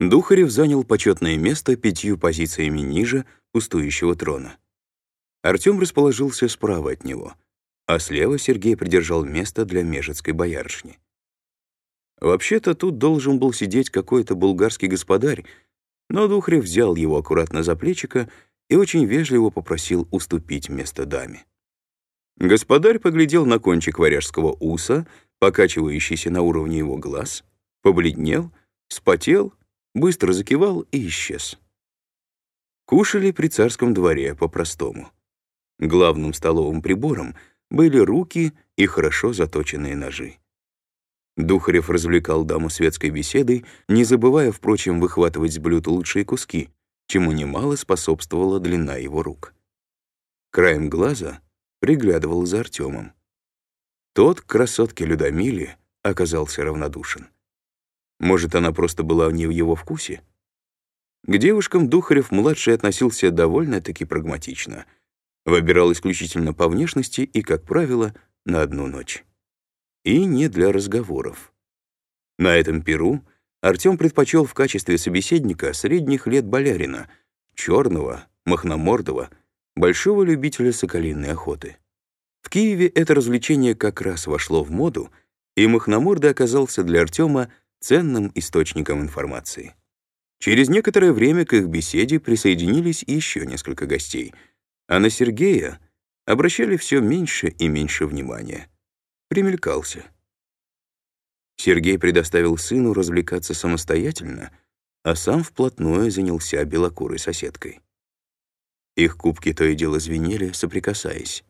Духарев занял почетное место пятью позициями ниже пустующего трона. Артем расположился справа от него, а слева Сергей придержал место для межецкой боярышни. Вообще-то тут должен был сидеть какой-то булгарский господарь, но Духарев взял его аккуратно за плечико и очень вежливо попросил уступить место даме. Господарь поглядел на кончик варяжского уса, покачивающийся на уровне его глаз, побледнел, спотел, быстро закивал и исчез. Кушали при царском дворе по-простому. Главным столовым прибором были руки и хорошо заточенные ножи. Духарев развлекал даму светской беседой, не забывая, впрочем, выхватывать с блюд лучшие куски, чему немало способствовала длина его рук. Краем глаза приглядывал за Артемом. Тот к красотке Людомиле оказался равнодушен. Может, она просто была не в его вкусе? К девушкам Духарев-младший относился довольно-таки прагматично. Выбирал исключительно по внешности и, как правило, на одну ночь. И не для разговоров. На этом перу Артем предпочел в качестве собеседника средних лет болярина, черного, махномордого, большого любителя соколиной охоты. В Киеве это развлечение как раз вошло в моду, и махномордый оказался для Артема ценным источником информации. Через некоторое время к их беседе присоединились еще несколько гостей, а на Сергея обращали все меньше и меньше внимания. Примелькался. Сергей предоставил сыну развлекаться самостоятельно, а сам вплотную занялся белокурой соседкой. Их кубки то и дело звенели, соприкасаясь.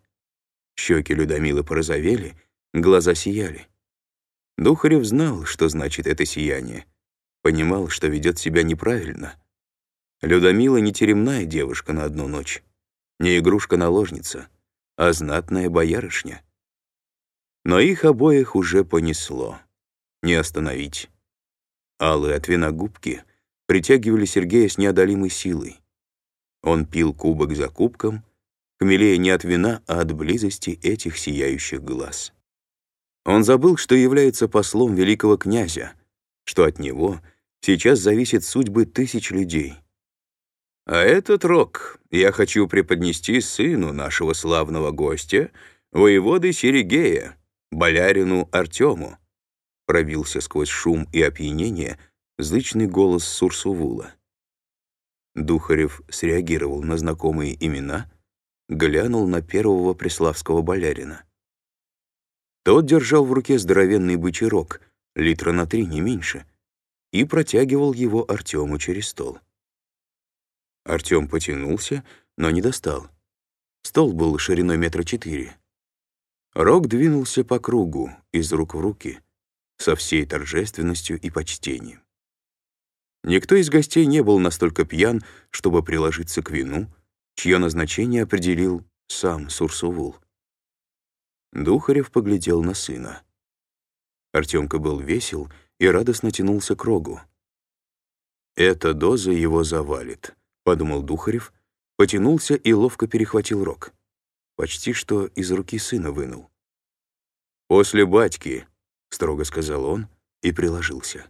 Щеки Людомилы порозовели, глаза сияли. Духарев знал, что значит это сияние. Понимал, что ведет себя неправильно. Людомила не теремная девушка на одну ночь, не игрушка-наложница, а знатная боярышня. Но их обоих уже понесло. Не остановить. Алые от вина губки притягивали Сергея с неодолимой силой. Он пил кубок за кубком, хмелея не от вина, а от близости этих сияющих глаз. Он забыл, что является послом великого князя, что от него сейчас зависит судьбы тысяч людей. А этот рок я хочу преподнести сыну нашего славного гостя, воеводы Серегея, болярину Артему, пробился сквозь шум и опьянение злычный голос Сурсувула. Духарев среагировал на знакомые имена, глянул на первого преславского болярина. Тот держал в руке здоровенный бычарок, литра на три, не меньше, и протягивал его Артему через стол. Артем потянулся, но не достал. Стол был шириной метра четыре. Рог двинулся по кругу, из рук в руки, со всей торжественностью и почтением. Никто из гостей не был настолько пьян, чтобы приложиться к вину, чье назначение определил сам Сурсувул. Духарев поглядел на сына. Артемка был весел и радостно тянулся к рогу. «Эта доза его завалит», — подумал Духарев, потянулся и ловко перехватил рог. Почти что из руки сына вынул. «После батьки», — строго сказал он и приложился.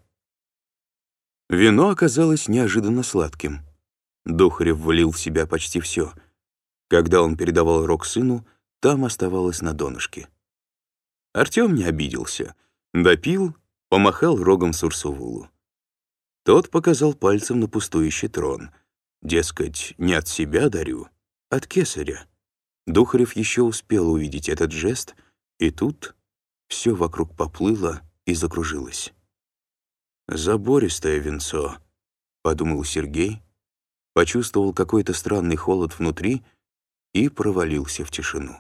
Вино оказалось неожиданно сладким. Духарев влил в себя почти все. Когда он передавал рог сыну, там оставалось на донышке. Артем не обиделся. Допил, помахал рогом Сурсувулу. Тот показал пальцем на пустующий трон. Дескать, не от себя дарю, от кесаря. Духарев еще успел увидеть этот жест, и тут все вокруг поплыло и закружилось. «Забористое венцо», — подумал Сергей, почувствовал какой-то странный холод внутри и провалился в тишину.